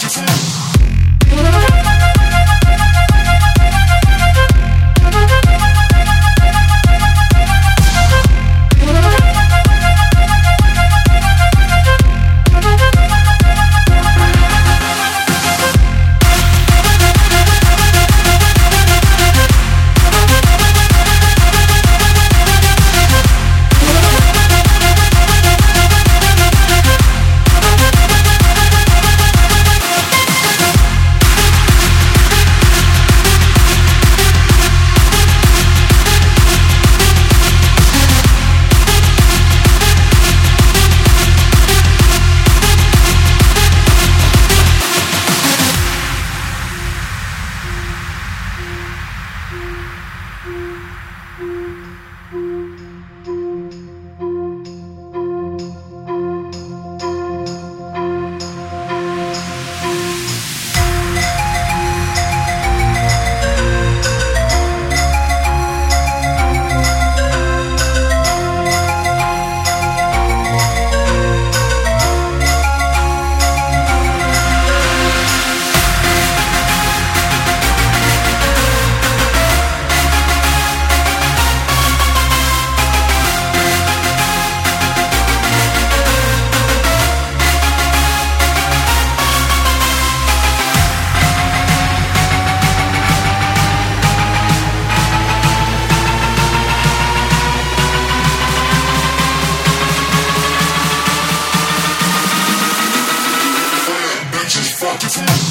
Just. From